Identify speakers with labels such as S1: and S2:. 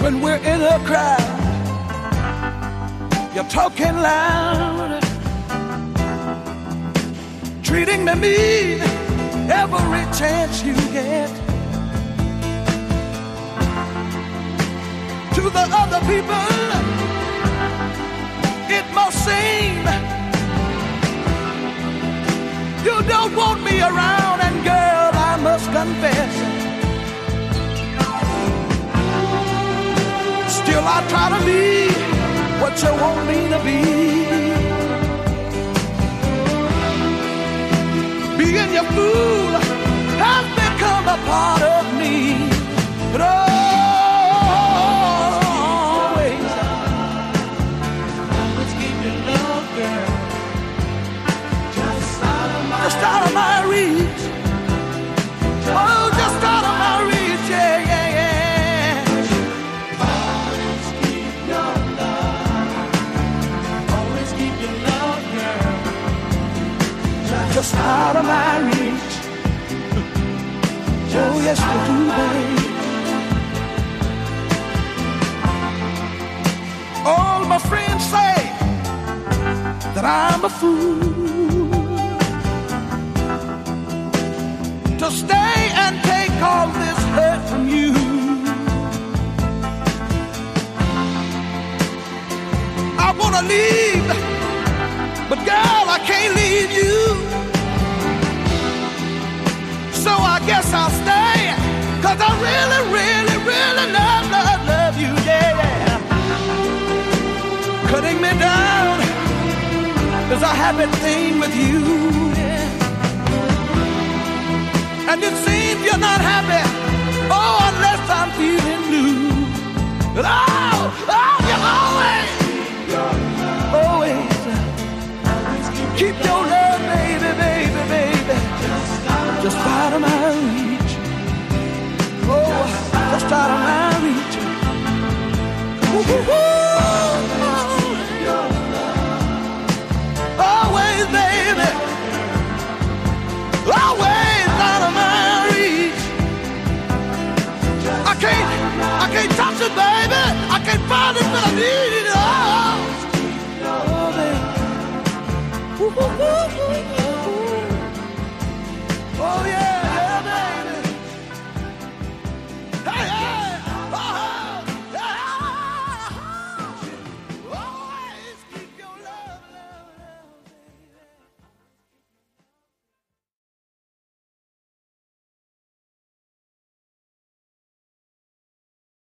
S1: when we're in a crowd. You're talking loud, treating me mean every chance you get. To the other people, I try to be what you want me to be. Being your fool has become a part of me. But always,
S2: Let's keep your love, girl. Just out of my
S1: just out of my reach. Just out of my reach. Oh, yes, we do, babe. All my friends say that I'm a fool to stay and take all this hurt from you. I wanna leave, cause I really, really, really love, love, love you, yeah. Cutting me down is a habit thing with you, yeah. And it seems you're not happy, oh, unless I'm feeling blue. But oh, oh, you always, always keep your love, baby, baby, baby, just out of my reach. Just out of my reach. Always, baby, always out of my reach. I can't, I can't touch it, baby. I can't find it, but I need it. Oh baby. Ooh, ooh,